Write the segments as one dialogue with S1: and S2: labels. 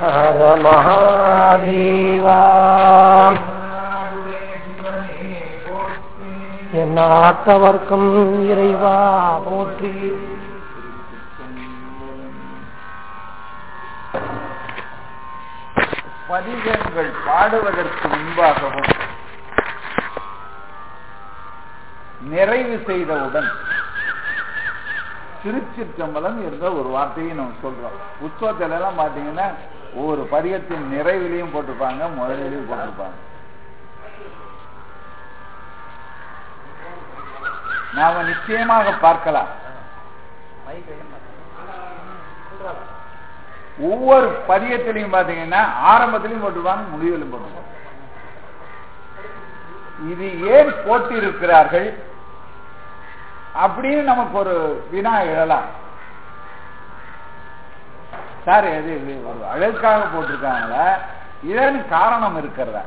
S1: ஹர மகாதேவா என் ஆட்டவர்க்கும் இறைவா போற்றி.
S2: பதிகங்கள் பாடுவதற்கு முன்பாகவும் நிறைவு செய்தவுடன் திருச்சிற்றம்பலம் என்ற ஒரு வார்த்தையை நம்ம சொல்றோம். உற்சவத்துல எல்லாம் பாத்தீங்கன்னா ஒவ்வொரு பரியத்தின் நிறைவிலையும் போட்டிருப்பாங்க முதலிலையும் போட்டிருப்பாங்க. நாம நிச்சயமாக பார்க்கலாம். ஒவ்வொரு பதியத்திலையும் பாத்தீங்கன்னா ஆரம்பத்திலையும் போட்டுருவாங்க முடிவிலும் போட்டுருவாங்க இது ஏன் போட்டிருக்கிறார்கள்? அப்படின்னு நமக்கு ஒரு வினா எழலாம். சார் எது ஒரு அழகுக்காக போட்டிருக்காங்கள. இதன் காரணம் இருக்கிறதா?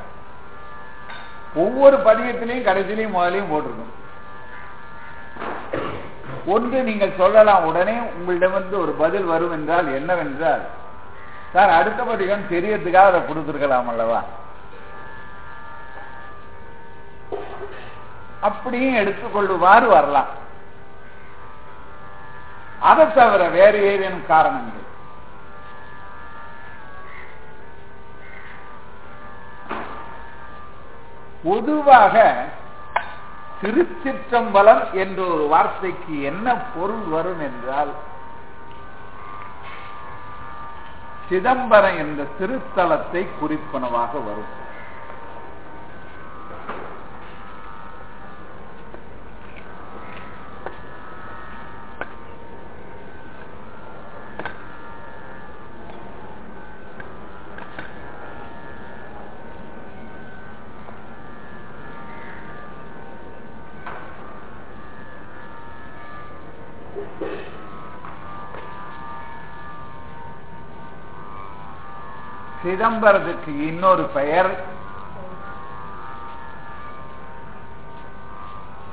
S2: ஒவ்வொரு பதியத்திலையும் கடைசிலையும் முதலையும் போட்டிருக்கோம். ஒன்று நீங்கள் சொல்லலாம் உடனே உங்களிடமிருந்து ஒரு பதில் வரும் என்றால் என்னவென்றால் சார் அடுத்த பதிகம் தெரியறதுக்காக அதை கொடுத்துருக்கலாம் அல்லவா? அப்படியும் எடுத்துக்கொள்ளுமாறு வரலாம். அதை தவிர வேறு ஏதேனும் காரணங்கள் பொதுவாக திருச்சிற்றம்பலம் என்ற ஒரு வார்த்தைக்கு என்ன பொருள் வரும் என்றால் சிதம்பரம் என்ற திருத்தலத்தை குறிப்பனவாக வரும். சிதம்பரத்துக்கு இன்னொரு பெயர்.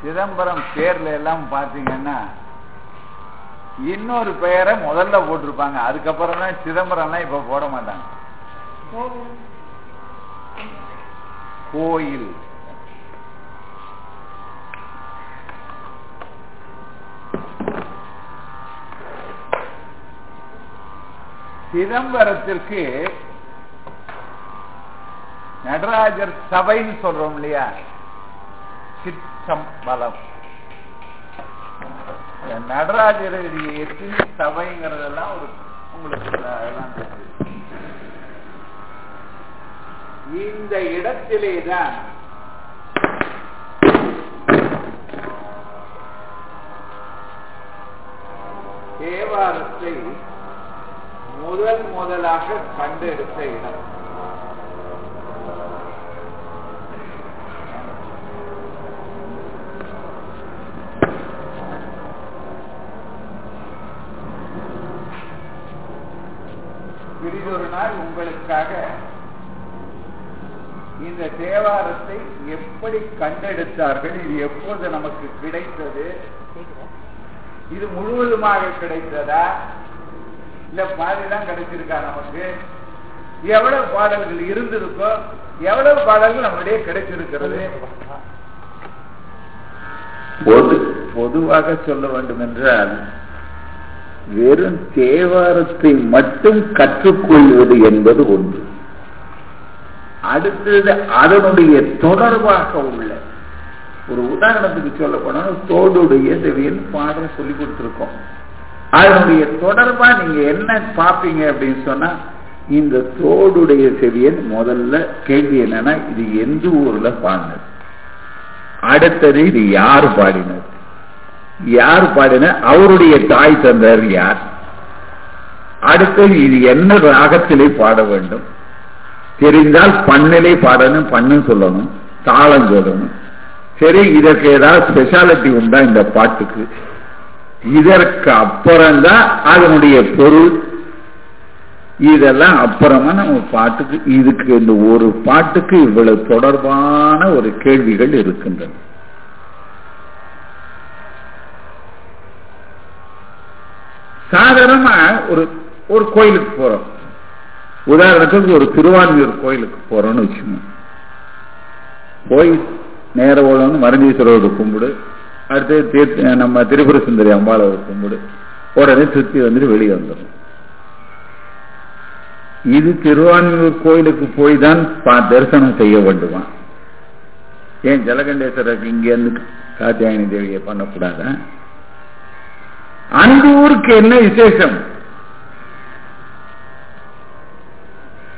S2: சிதம்பரம் பேர்ல எல்லாம் பாத்தீங்கன்னா இன்னொரு பெயரை முதல்ல போட்டிருப்பாங்க. அதுக்கப்புறம் தான் சிதம்பரம்லாம் இப்ப போட மாட்டாங்க. கோயில். சிதம்பரத்திற்கு நடராஜர் சபைன்னு சொல்றோம் இல்லையா? சிற்றம்பலம் நடராஜர் எத்தனை சபைங்கிறதெல்லாம் ஒரு உங்களுக்கு அதெல்லாம் இந்த இடத்திலேதான் தேவாரத்தை முதல் முதலாக கண்டெடுத்த இடம் பிரிதொரு நாள் உங்களுக்காக இந்த தேவாரத்தை எப்படி கண்டெடுத்தார்கள் இது எப்போது நமக்கு கிடைத்தது? இது முழுவதுமாக கிடைத்ததா? இல்ல பாதிதான் கிடைச்சிருக்கா நமக்கு? எவ்வளவு பாடல்கள் இருந்திருக்கோ எவ்வளவு பாடல்கள் நம்மளுடைய கிடைச்சிருக்கிறது? பொது பொதுவாக சொல்ல வேண்டும் என்றால் வெறும் தேவாரத்தை மட்டும் கற்றுக்கொள்வது என்பது ஒன்று. அடுத்தது அதனுடைய தொடர்பாக உள்ள ஒரு உதாரணத்துக்கு சொல்ல போனா தோடுடைய செவியன் பாடம் சொல்லி கொடுத்துருக்கோம். அதனுடைய தொடர்பா நீங்க என்ன பார்ப்பீங்க அப்படின்னு சொன்னா இந்த தோடுடைய செவியன் முதல்ல கேள்வி என்னன்னா இது எந்த ஊர்ல பாடினது? அடுத்தது இது யார் பாடினது? யார் பாடின? அவருடைய தாய் தந்தர் யார்? அடுத்தது இது என்ன ராகத்திலே பாட வேண்டும்? தெரிந்தால் பண்ணிலே பாடணும் பண்ணு சொல்லணும் தாளம் சொல்லணும். சரி இதற்கு ஏதாவது ஸ்பெஷாலிட்டி உண்டா இந்த பாட்டுக்கு? இதற்கு அப்புறம்தான் அதனுடைய பொருள். இதெல்லாம் அப்புறமா நம்ம பாட்டுக்கு இதுக்கு இந்த ஒரு பாட்டுக்கு இவ்வளவு தொடர்பான ஒரு கேள்விகள் இருக்கின்றன. சாதாரணமா ஒரு ஒரு கோயிலுக்கு போறோம். உதாரணத்துக்கு ஒரு திருவான்மியூர் கோயிலுக்கு போறோம்னு வச்சுக்கோங்க. போய் நேர ஓடணும் மரஞ்சீஸ்வரோட கும்பிடு. அடுத்து தீர்த்த நம்ம திரிபுர சுந்தரி அம்பாளை கும்பிடு. உடனே சுத்தி வந்துட்டு வெளியே வந்துடும். இது திருவான்மியூர் கோயிலுக்கு போய் தான் தரிசனம் செய்ய வேண்டுமா ஏன் ஜலகண்டேஸ்வரருக்கு இங்க இருந்து காத்தியாயனி தேவியை பண்ணக்கூடாதான் அந்த ஊருக்கு என்ன விசேஷம்?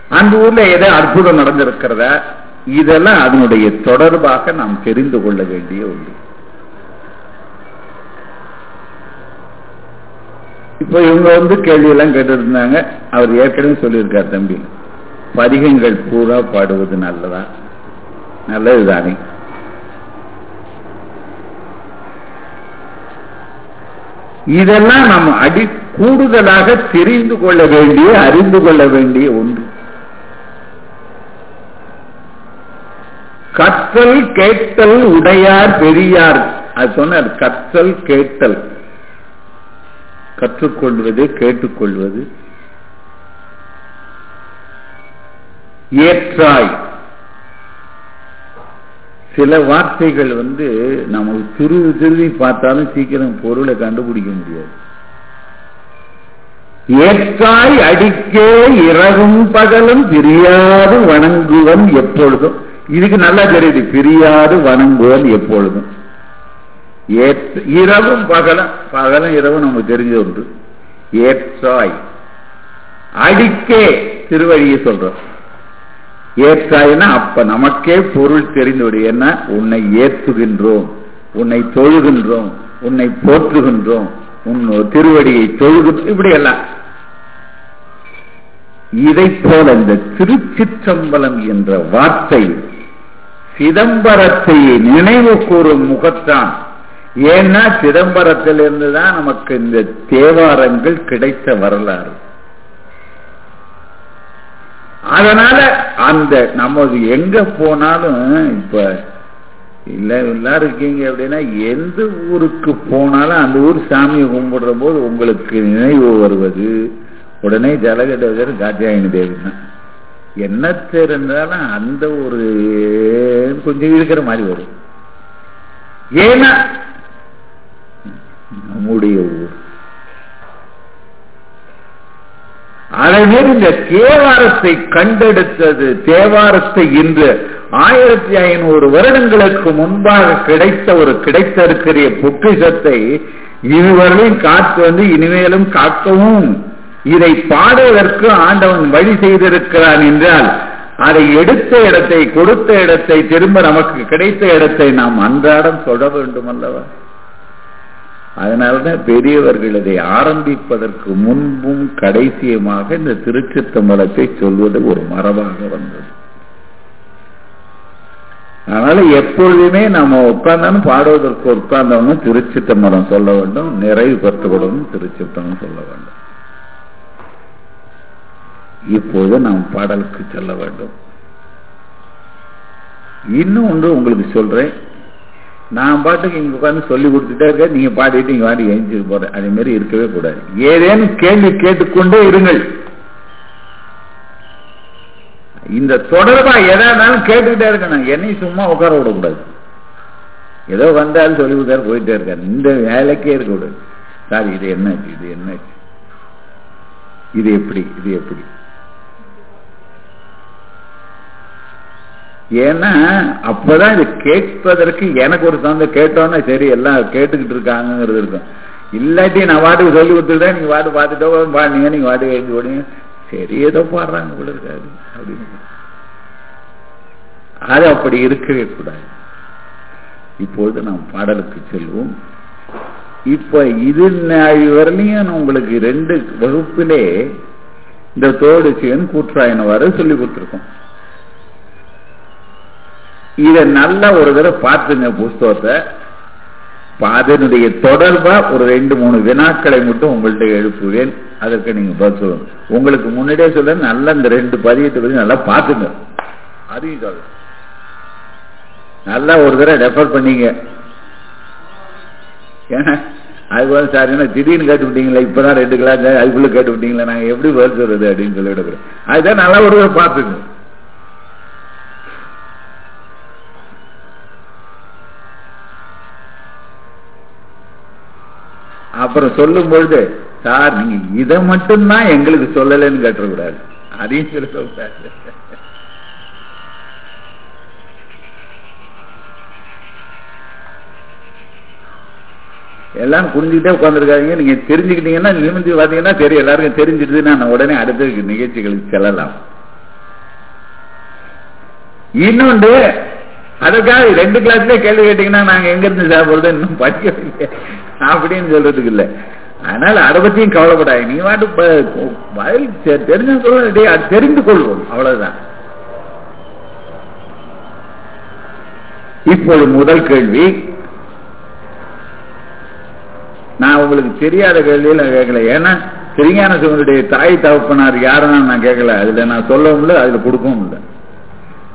S2: அந்த ஊர்ல ஏதோ அற்புதம் நடந்திருக்கிறத இதெல்லாம் அதனுடைய தொடர்பாக நாம் தெரிந்து கொள்ள வேண்டிய ஒன்று. இப்ப இவங்க வந்து கேள்வி எல்லாம் கேட்டுருந்தாங்க. அவர் ஏற்கனவே சொல்லியிருக்கார் தம்பி. பதிகங்கள் பூரா பாடுவது நல்லதா? நல்லதுதானே. இதெல்லாம் நாம் அடி கூடுதலாக தெரிந்து கொள்ள வேண்டிய அறிந்து கொள்ள வேண்டிய ஒன்று. கற்றல் கேட்டல் உடையார் பெரியார். அது சொன்னார் கற்றல் கேட்டல். கற்றுக்கொள்வது கேட்டுக்கொள்வது. ஏற்றாய். சில வார்த்தைகள் வந்து நமக்கு திருவி திருவி பார்த்தாலும் சீக்கிரம் பொருளை கண்டுபிடிக்க முடியாது. ஏற்றாய் அடிக்கே இரவும் பகலும் பிரியாது வணங்குவன் எப்பொழுதும். இதுக்கு நல்லா தெரியுது பிரியாது வணங்குவன் எப்பொழுதும். இரவும் பகலும் பகலும் இரவும் நமக்கு தெரிஞ்ச ஒன்று. ஏற்றாய் அடிக்கே திருவழியை சொல்றோம். ஏற்றாயினா அப்ப நமக்கே பொருள் தெரிந்துவிடு. என்ன? உன்னை ஏற்றுகின்றோம். உன்னை தொழுகின்றோம். உன்னை போற்றுகின்றோம். உன் திருவடியை தொழுகின்றோம் இப்படி எல்லாம் இதை போல இந்த திருச்சிற்றம்பலம் என்ற வார்த்தை சிதம்பரத்தை நினைவு கூறும் முகத்தான். ஏன்னா சிதம்பரத்திலிருந்து தான் நமக்கு இந்த தேவாரங்கள் கிடைத்த வரலாறு. அதனால அந்த நமக்கு எங்க போனாலும் இப்ப இல்ல எல்லாம் இருக்கீங்க அப்படின்னா எந்த ஊருக்கு போனாலும் அந்த ஊர் சாமியை கும்பிடுற போது உங்களுக்கு நினைவு வருவது உடனே ஜலகடவர் காத்தியாயினி தேவி தான். என்ன தெரிந்தாலும் அந்த ஒரு கொஞ்சம் இருக்கிற மாதிரி வரும். ஏன்னா நம்முடைய ஊர். அதே இந்த தேவாரத்தை கண்டெடுத்தது. தேவாரத்தை இன்று ஆயிரத்தி ஐநூறு வருடங்களுக்கு முன்பாக கிடைத்த ஒரு கிடைத்திருக்கிற பொக்கிஷத்தை இதுவரையும் காத்து வந்து இனிமேலும் காக்கவும். இதை பாடுவதற்கு ஆண்டவன் வழி செய்திருக்கிறான் என்றால் அதை எடுத்த இடத்தை கொடுத்த இடத்தை திரும்ப நமக்கு கிடைத்த இடத்தை நாம் அன்றாடம் சொல்ல வேண்டும் அல்லவா அதனால்தான் பெரியவர்கள் இதை ஆரம்பிப்பதற்கு முன்பும் கடைசியுமாக இந்த திருச்சித்தம்பலத்தை சொல்வது ஒரு மரபாக வந்தது. அதனால எப்பொழுதுமே நம்ம உட்கார்ந்தாலும் பாடுவதற்கு உட்கார்ந்தவங்க திருச்சித்தம்பலம் சொல்ல வேண்டும் நிறைவு பெற்றுவிடவும் திருச்சித்தம்பலம் சொல்ல வேண்டும். இப்போது நாம் பாடலுக்கு செல்ல வேண்டும். இன்னும் ஒன்று உங்களுக்கு சொல்றேன். நான் பாட்டுக்கு இங்க உட்காந்து சொல்லி கொடுத்துட்டே இருக்க நீங்க பாடிட்டு இங்க வாடி எழுந்து போற. அதே மாதிரி இருக்கவே கூடாது. ஏதேனும் கேள்வி கேட்டுக்கொண்டே இருங்கள். இந்த தொடர்பா இருந்தாலும் கேட்டுக்கிட்டே இருக்கணும். என்னையும் சும்மா உட்கார விடக்கூடாது. ஏதோ வந்தாலும் சொல்லி கொடுத்தாரு போயிட்டே இருக்காரு. இந்த வேலைக்கே இருக்கக்கூடாது. சார் இது என்னாச்சு? இது என்னாச்சு? இது எப்படி? இது எப்படி? ஏன்னா அப்பதான் இது கேட்பதற்கு எனக்கு ஒரு சொந்த கேட்டோன்னா சரி எல்லாம் கேட்டுக்கிட்டு இருக்காங்கிறது இருக்கும். இல்லாட்டி நான் வாட்டுக்கு சொல்லி கொடுத்துட்டேன் நீங்க வாட்டு பார்த்துட்டோ பாடுங்க நீங்க வாட்டு கேட்டு போடுங்க. சரி ஏதோ பாடுறாங்க கூட இருக்காது அப்படின்னு. அது அப்படி இருக்கவே கூடாது. இப்பொழுது நாம் பாடலுக்கு செல்வோம். இப்ப இது வரலையும் உங்களுக்கு ரெண்டு வகுப்பிலே இந்த தோடு சிவன் கூற்றாயினவாறு சொல்லி கொடுத்துருக்கோம். இத நல்லா ஒரு தடவை பார்த்துங்க புஸ்தகத்தை. அதனுடைய தொடர்பா ஒரு ரெண்டு மூணு வினாக்களை மட்டும் உங்கள்ட்ட எழுப்புவேன். அதற்கு நீங்க பதில் சொல்லணும் உங்களுக்கு முன்னாடியே சொல்ல நல்லா இந்த ரெண்டு பதியத்தை பத்தி நல்லா பார்த்துங்க. அதையும் சொல்ல நல்லா ஒரு தடவை ரெஃபர் பண்ணீங்க. ஏன்னா அது வந்து சார் என்ன திடீர்னு கேட்டு விட்டீங்களா இப்பதான் ரெண்டு கிளாஸ் அதுக்குள்ள கேட்டு விட்டீங்களா நாங்க எப்படி பதில் சொல்றது அப்படின்னு சொல்லிவிடக்கூடாது. அதுதான் நல்லா ஒரு தடவை பார்த்துக்கணும் அப்புறம் சொல்லும் பொழுது சார் நீங்க இதை மட்டும்தான் எங்களுக்கு சொல்லலைன்னு கேட்டக்கூடாது அதையும் சொல்ல எல்லாம் புரிஞ்சுக்கிட்டே உட்காந்துருக்காங்க நீங்க தெரிஞ்சுக்கிட்டீங்கன்னா நிமிந்து பார்த்தீங்கன்னா தெரியும். எல்லாருக்கும் தெரிஞ்சிடுது. நான் உடனே அடுத்த நிகழ்ச்சிகளுக்கு செல்லலாம். இன்னொன்று அதுக்காக ரெண்டு கிளாஸ்லயே கேள்வி கேட்டீங்கன்னா நாங்க எங்க இருந்து சாப்பிடுறது இன்னும் படிக்கவில்லை. அப்படின்னு சொல்றதுக்கு இல்லை. அதனால அதை பத்தியும் கவலைப்படாது நீ வாட்டு பதில் தெரிஞ்ச சொல்ல தெரிந்து கொள்வோம். அவ்வளவுதான். இப்போது முதல் கேள்வி. நான் உங்களுக்கு தெரியாத கேள்வியில் நான் கேட்கல. ஏன்னா திருஞான சிவனுடைய தாய் தகப்பனார் யாருன்னு நான் கேட்கல. அதுல நான் சொல்லவும் இல்லை அதுல கொடுக்கவும் இல்லை.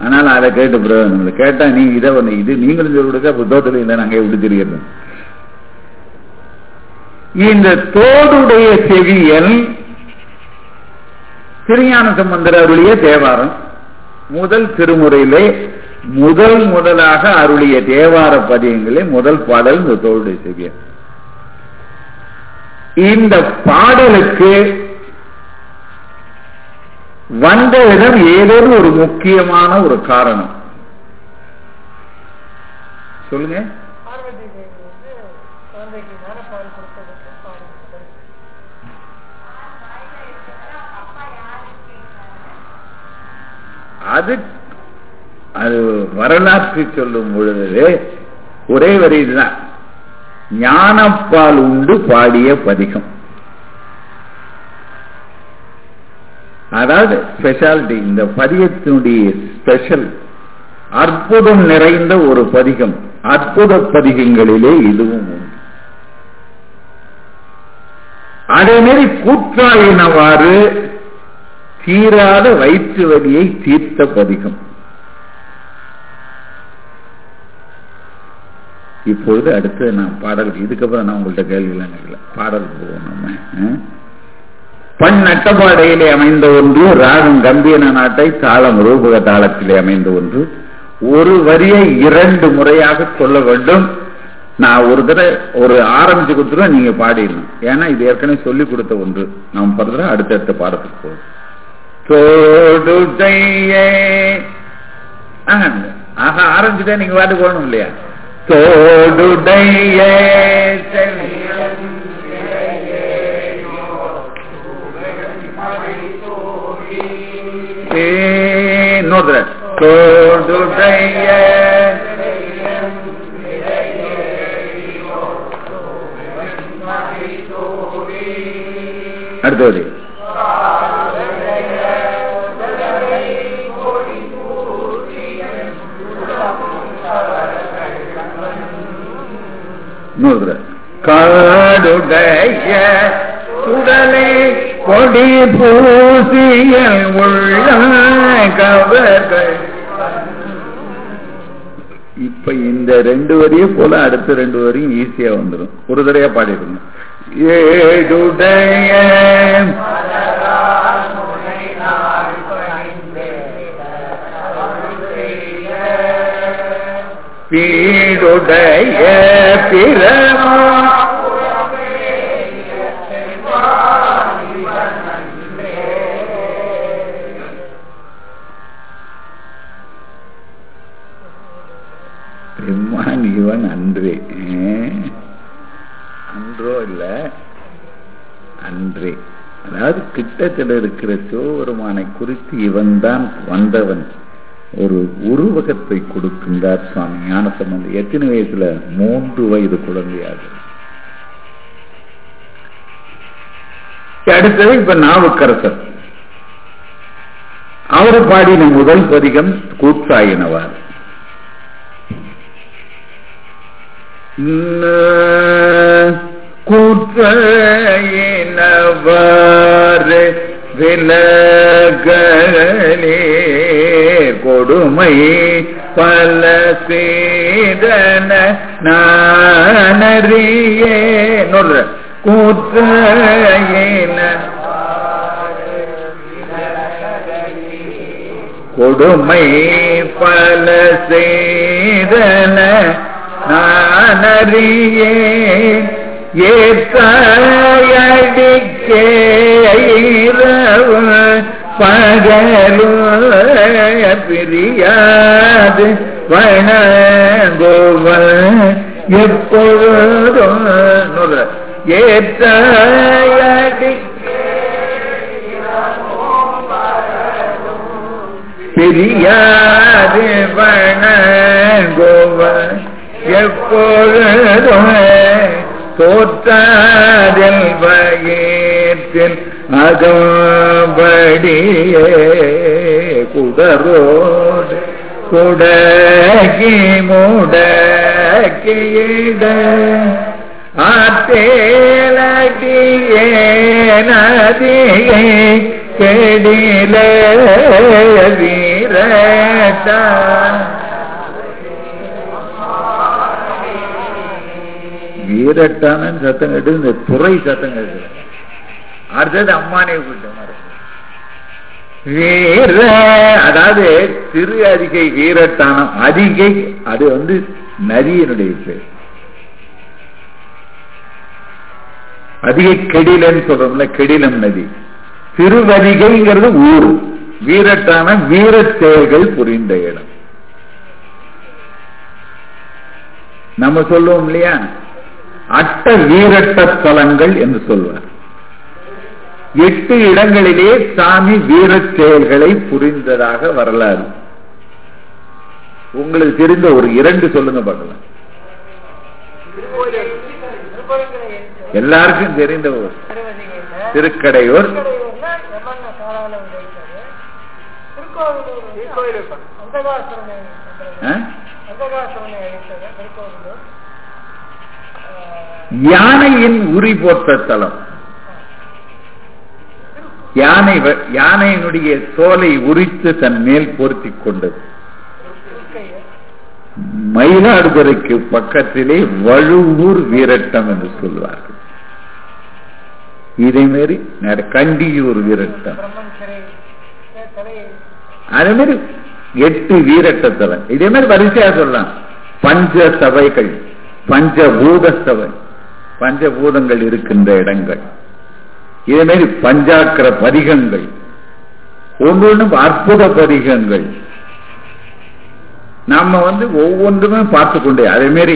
S2: அதனால அதை கேட்டு பிரயோஜனம் கேட்டா நீ இதை ஒண்ணு இது நீங்களும் சொல்லி கொடுக்க புத்தகத்தில் இல்லை நாங்க விடுத்திருக்கிறது இந்த தோடுடைய செவியல் திருஞான சம்பந்தர் அருளிய தேவாரம். முதல் திருமுறையிலே முதல் முதலாக அருளிய தேவார பதியங்களே முதல் பாடல் இந்த தோடுடைய செவியல். இந்த பாடலுக்கு வந்த இடம் ஏதோ ஒரு முக்கியமான ஒரு காரணம். சொல்லுங்க. அது அது வரலாற்று சொல்லும் பொழுது ஒரே வரி இதுதான். ஞானப்பால் உண்டு பாடிய பதிகம். அதாவது ஸ்பெஷாலிட்டி இந்த பதிகத்தினுடைய ஸ்பெஷல் அற்புதம் நிறைந்த ஒரு பதிகம். அற்புத பதிகங்களிலே இதுவும் உண்டு. அதே மாதிரி கூற்றாயினவாறு தீராத வயிற்று வலியை தீர்த்த பதிகம். இப்பொழுது அடுத்து நான் பாடல் இதுக்கப்புறம் நான் உங்கள்கிட்ட கேள்விலாம் கேட்கல. பாடலுக்கு போவோம் நம்ம பண் நட்டபாடையிலே அமைந்த ஒன்று ராகம் கம்பீர நாட்டை தாளம் ரூபக தாளத்திலே அமைந்த ஒன்று. ஒரு வரியை இரண்டு முறையாக சொல்ல வேண்டும். நான் ஒரு தடவை ஒரு ஆரம்பிச்சு கொடுத்துருவேன் நீங்க பாடிடணும். ஏன்னா இது ஏற்கனவே சொல்லி கொடுத்த ஒன்று. நாம் படுத்துறோம் அடுத்தடுத்த பாடத்துக்கு போகும் தோடுடையே ஆஹா, ஆஹா நீங்க பாட்டு போகணும் இல்லையா? தோடுடைய இன்னொரு தோடுடைய அடுத்தது காடுடைய சுடலை கொடி பூசிய உள்ள கவர்கள். இப்ப இந்த ரெண்டு வரியை போல அடுத்த ரெண்டு வரியும் ஈஸியா வந்துடும் ஒரு தடையா பாடிடுங்க. ஏடுடைய பீடுடைய பிறமா பெம்மான் அன்றே அன்றோ இல்லை. அன்றே அதாவது கிட்டத்தட்ட இருக்கிற சிவபெருமானை குறித்து இவன்தான் வந்தவன். ஒரு உருவகத்தை கொடுக்கின்றார் சுவாமி. ஞானசம்பந்தம் எத்தனை வயசுல? மூன்று வயது குழந்தையாது அடுத்தது இப்ப நாவுக்கரசர். அவர் பாடின முதல் பதிகம் கூத்தாயினவார் குற்றையினவாறு விலகலே கொடுமை பல சேதன நானறியே. நொல்ற கூற்றையின கொடுமை பல செய்தன நானறியேன் ஏற்காயடிக்கே பகலும் பிரியாது வணங்குவன் எப்பொழுதும் ஏற்காயடிக்கே பிரியாது வணங்குவன் எப்பொழுதுமே தோற்றாதில் வயிற்றில் அகம்படியே குடரோடு குடகி முடக்கியிட ஆத்தேலடியே நதியை கெடில வீரட்டா வீரட்டான சத்தம் கேட்டு இந்த துறை சத்தம் கேட்குது அடுத்தது அம்மானே கூட்ட வீர அதாவது திரு அதிகை வீரட்டானம் அதிகை அது வந்து நதியினுடைய பேர். அதிகை கெடிலன்னு சொல்றோம்ல கெடிலம் நதி. திருவதிகைங்கிறது ஊர். வீரட்டான வீர செயல்கள் புரிந்த இடம். நம்ம சொல்லுவோம் இல்லையா? அட்ட வீரட்ட தலங்கள் என்று சொல்வார். எட்டு இடங்களிலே சாமி வீர செயல்களை புரிந்ததாக வரலாறு. உங்களுக்கு தெரிந்த ஒரு இரண்டு சொல்லுங்க பார்க்கலாம். எல்லாருக்கும் தெரிந்த ஒரு. திருக்கடையூர்.
S1: திருக்கோவிலூர்.
S2: யானையின் உரி போட்ட தலம். யானை யானையினுடைய தோலை உரித்து தன் மேல் பொருத்திக் கொண்டது மயிலாடுதுறைக்கு பக்கத்திலே வழுவூர் வீரட்டம் என்று சொல்வார்கள். இதே மாதிரி கண்டியூர் வீரட்டம். அதே மாதிரி எட்டு வீரட்டத்தலம் இதே மாதிரி வரிசையா சொல்லலாம். பஞ்ச சபைகள் பஞ்சபூத சபை. பஞ்சபூதங்கள் இருக்கின்ற இடங்கள். இதே மாதிரி பஞ்சாக்கர பதிகங்கள் ஒவ்வொன்றும் அற்புத பதிகங்கள். நாம வந்து ஒவ்வொன்றுமே பார்த்து கொண்டே அதே மாதிரி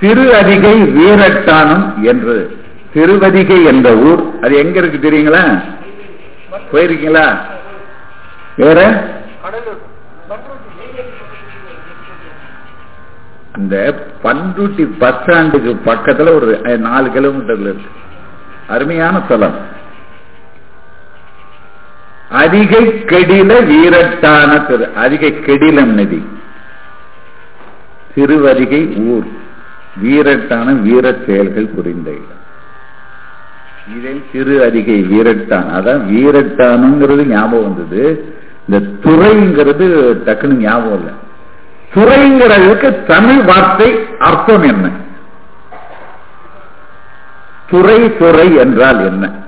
S2: திரு அதிகை வீரட்டானம் என்று திருவதிகை என்ற ஊர் அது எங்க இருக்கு தெரியுங்களா? போயிருக்கீங்களா? வேற?
S1: இந்த பண்ருட்டி
S2: பஸ் ஸ்டாண்டுக்கு பக்கத்துல ஒரு நாலு கிலோமீட்டர்ல இருக்கு. அருமையான தலம் அதிகை கெடில வீரட்டான திரு. அதிகை கெடிலம் நதி. திருவதிகை ஊர். வீரட்டான வீர செயல்கள் புரிந்த இடம். இதில் திரு அதிகை வீரட்டான். அதான் வீரட்டானுங்கிறது ஞாபகம் வந்தது. இந்த துறைங்கிறது டக்குன்னு ஞாபகம் இல்லை. துறைங்கிறதுக்கு தமிழ் வார்த்தை அர்த்தம் என்ன? துறை துறை என்றால் என்ன?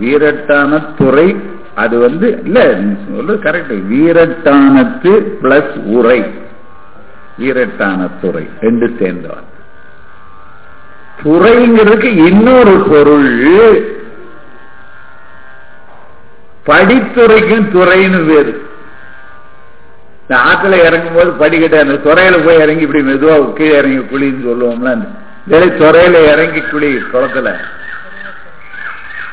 S2: வீரட்டான துறை அது வந்து இல்ல சொல்றது கரெக்ட் வீரட்டானத்து பிளஸ் உரை. வீரட்டான துறை ரெண்டு சேர்ந்தவன். துறைங்கிறதுக்கு இன்னொரு பொருள். படித்துறைக்கும் துறைன்னு வேறு. இந்த ஆற்றுல இறங்கும் போது படிக்கட்ட துறையில போய் இறங்கி இப்படி மெதுவா கீழே இறங்கி குழின்னு சொல்லுவோம்ல வேலை துறையில இறங்கி குழி குளத்துல.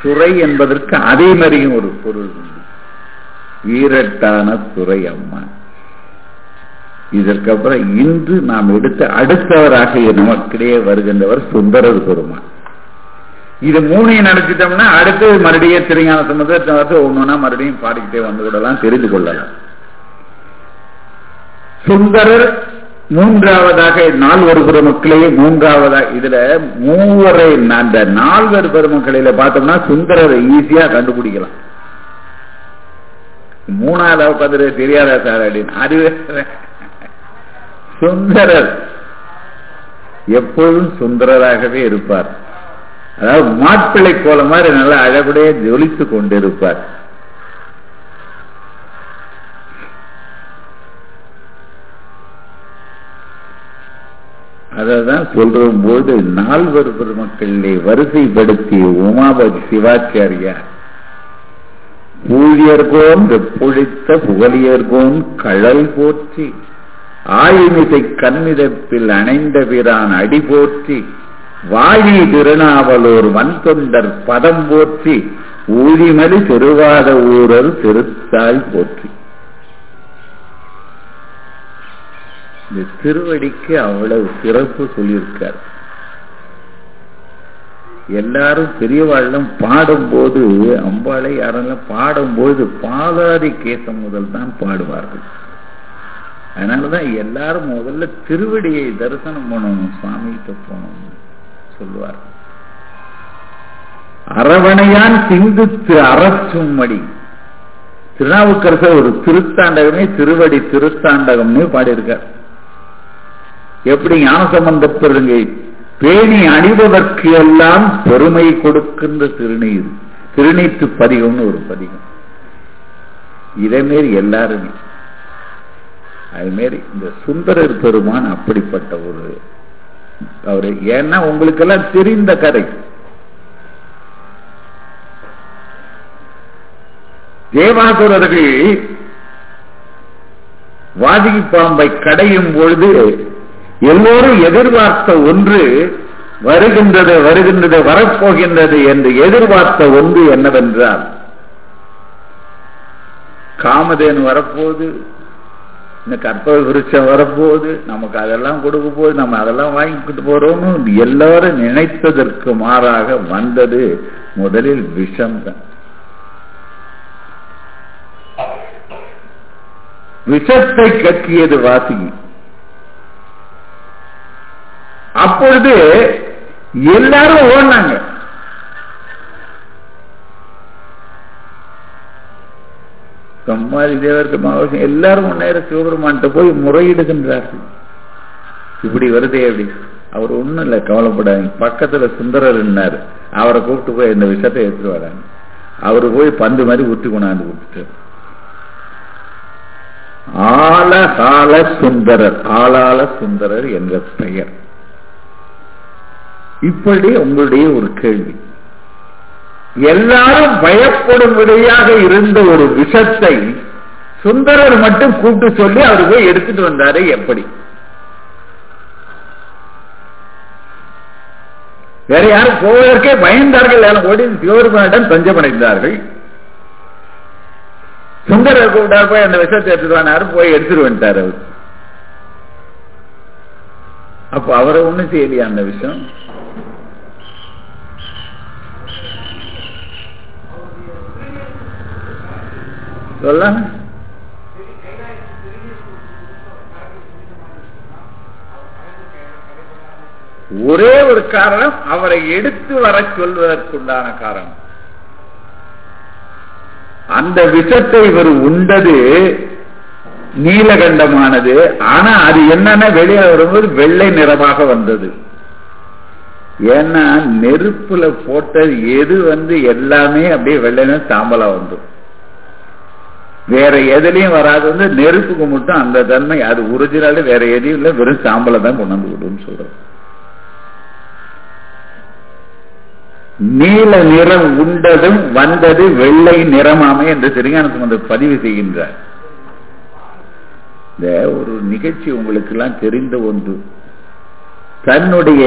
S2: துறை என்பதற்கு அதே மாதிரியும் ஒரு பொருள் உண்டு. வீரட்டான துறை அம்மா. இதற்கப்புறம் இன்று நாம் எடுத்த அடுத்தவராக நமக்கிடையே வருகின்றவர் சுந்தரர் பெருமான். இது மூணையும் நடத்திட்டோம்னா அடுத்து மறுபடியும் திருஞான சம்பந்தத்தை ஒன்னொன்னா மறுபடியும் பாடிக்கிட்டே வந்து விடலாம் தெரிந்து கொள்ளலாம். சுந்தரர் மூன்றாவதாக நால்வர் பெருமக்களையே மூன்றாவதாக இதுல மூவரை அந்த நால்வர் பெருமக்களில பார்த்தோம்னா சுந்தரரை ஈஸியா கண்டுபிடிக்கலாம். மூணாவது உட்காந்து தெரியாதா சார் அப்படின்னு. அதுவே சுந்தரர். எப்பொழுதும் சுந்தரராகவே இருப்பார். அதாவது மாப்பிள்ளை போல மாதிரி நல்லா அழகுடைய ஜொலித்து கொண்டிருப்பார். அதான் சொல்ற போது நால்வர் பெருமக்களை வரிசைப்படுத்திய உமாபதி சிவாச்சாரியார் பூழியர்கோன் வெப்பொழித்த புகழியர்கோன் கழல் போற்றி ஆயுமிசை கண்மிதப்பில் அணைந்த பிரான் அடி போற்றி வாயி திருநாவலூர் வன்தொண்டர் பதம் போற்றி ஊழிமலி திருவாத ஊரல் திருத்தாய் போற்றி. இந்த திருவடிக்கு அவ்வளவு சிறப்பு சொல்லியிருக்கார். எல்லாரும் பெரியவாழ்லாம் பாடும்போது அம்பாளை யாரெல்லாம் பாடும்போது பாதாதி கேசம் முதல் தான் பாடுவார்கள். அதனாலதான் எல்லாரும் முதல்ல திருவடியை தரிசனம் பண்ணணும் சுவாமிகிட்ட போனோம் சொல்லுவார். அரவணையான் சிந்தித்து அறச்சும்மடி திருநாவுக்கரசர் ஒரு திருத்தாண்டகமே திருவடி திருத்தாண்டகம்னு பாடியிருக்கார். எப்படி ஞானசம்பந்த பெருங்கை பேணி அணிவதற்கு எல்லாம் பெருமை கொடுக்கின்ற திருநீர் திருநீத்து பதிகம்னு ஒரு பதிகம். இதேமாரி எல்லாருமே அதுமாரி இந்த சுந்தரர் பெருமான் அப்படிப்பட்ட ஒரு அவரு. ஏன்னா உங்களுக்கெல்லாம் தெரிந்த கதை. தேவாசுரர்கள் வாதிகி பாம்பை கடையும் பொழுது எல்லோரும் எதிர்பார்த்த ஒன்று வருகின்றது வருகின்றது வரப்போகின்றது என்று எதிர்பார்த்த ஒன்று என்னவென்றால் காமதேனு வரப்போகுது இந்த கற்பக விருட்சம் வரப்போகுது நமக்கு அதெல்லாம் கொடுக்க போகுது நம்ம அதெல்லாம் வாங்கிக்கிட்டு போறோம்னு எல்லாரும் நினைத்ததற்கு மாறாக வந்தது முதலில் விஷம் தான் விஷத்தை கக்கியது வாசிகி அப்பொழுது எல்லாரும் ஓடினாங்க. அம்மாதி தேவருக்கு மகாவிஷ்ணு எல்லாரும் முன்னேற சிவபெருமான்கிட்ட போய் முறையிடுகின்றார்கள். இப்படி வருதே அப்படி. அவர் ஒண்ணும் இல்லை கவலைப்படாதீங்க. பக்கத்துல சுந்தரர் இருந்தாரு அவரை கூப்பிட்டு போய் இந்த விஷயத்தை எடுத்துட்டு வராங்க. அவரு போய் பந்து மாதிரி ஊற்றி கொண்டாந்து கொடுத்துட்டார். ஆலகால சுந்தரர். ஆளாள சுந்தரர் என்ற பெயர். இப்படி உங்களுடைய ஒரு கேள்வி. எல்லாரும் பயப்படும்படியாக இருந்த ஒரு விஷத்தை சுந்தரர் மட்டும் கூப்பிட்டு சொல்லி அவர் போய் எடுத்துட்டு வந்தாரு எப்படி? வேற யாரும் போவதற்கே பயந்தார்கள். யாரும் ஓடி சிவபெருமானிடம் தஞ்சமடைந்தார்கள் சுந்தரர் கூப்பிட்டார் போய் அந்த விஷத்தை எடுத்துட்டு வந்தாரு போய் எடுத்துட்டு வந்துட்டார் அவர். அப்ப அவரை ஒண்ணும் செய்யலையா அந்த விஷயம் சொல்ல. ஒரே ஒரு காரணம் அவரை எடுத்து வர சொல்வதற்குண்டான காரணம். அந்த விஷத்தை இவர் உண்டது நீலகண்டமானது. ஆனா அது என்னன்னா வெளியே வரும்போது வெள்ளை நிறமாக வந்தது. ஏன்னா நெருப்புல போட்டது எது வந்து எல்லாமே அப்படியே வெள்ளை சாம்பலா வந்துடும். வேற எதுலயும் வராது வந்து நெருப்புக்கு மட்டும் அந்த தன்மை அது ஒரிஜினல் வேற எதையும் இல்லை வெறும் சாம்பலை தான் கொண்டாந்து சொல்றோம். நீல நிறம் உண்டதும் வந்தது வெள்ளை நிறமாமே என்று திருஞான சம்பந்தர் பதிவு செய்கின்றார். இந்த ஒரு நிகழ்ச்சி உங்களுக்கு எல்லாம் தெரிந்த ஒன்று. தன்னுடைய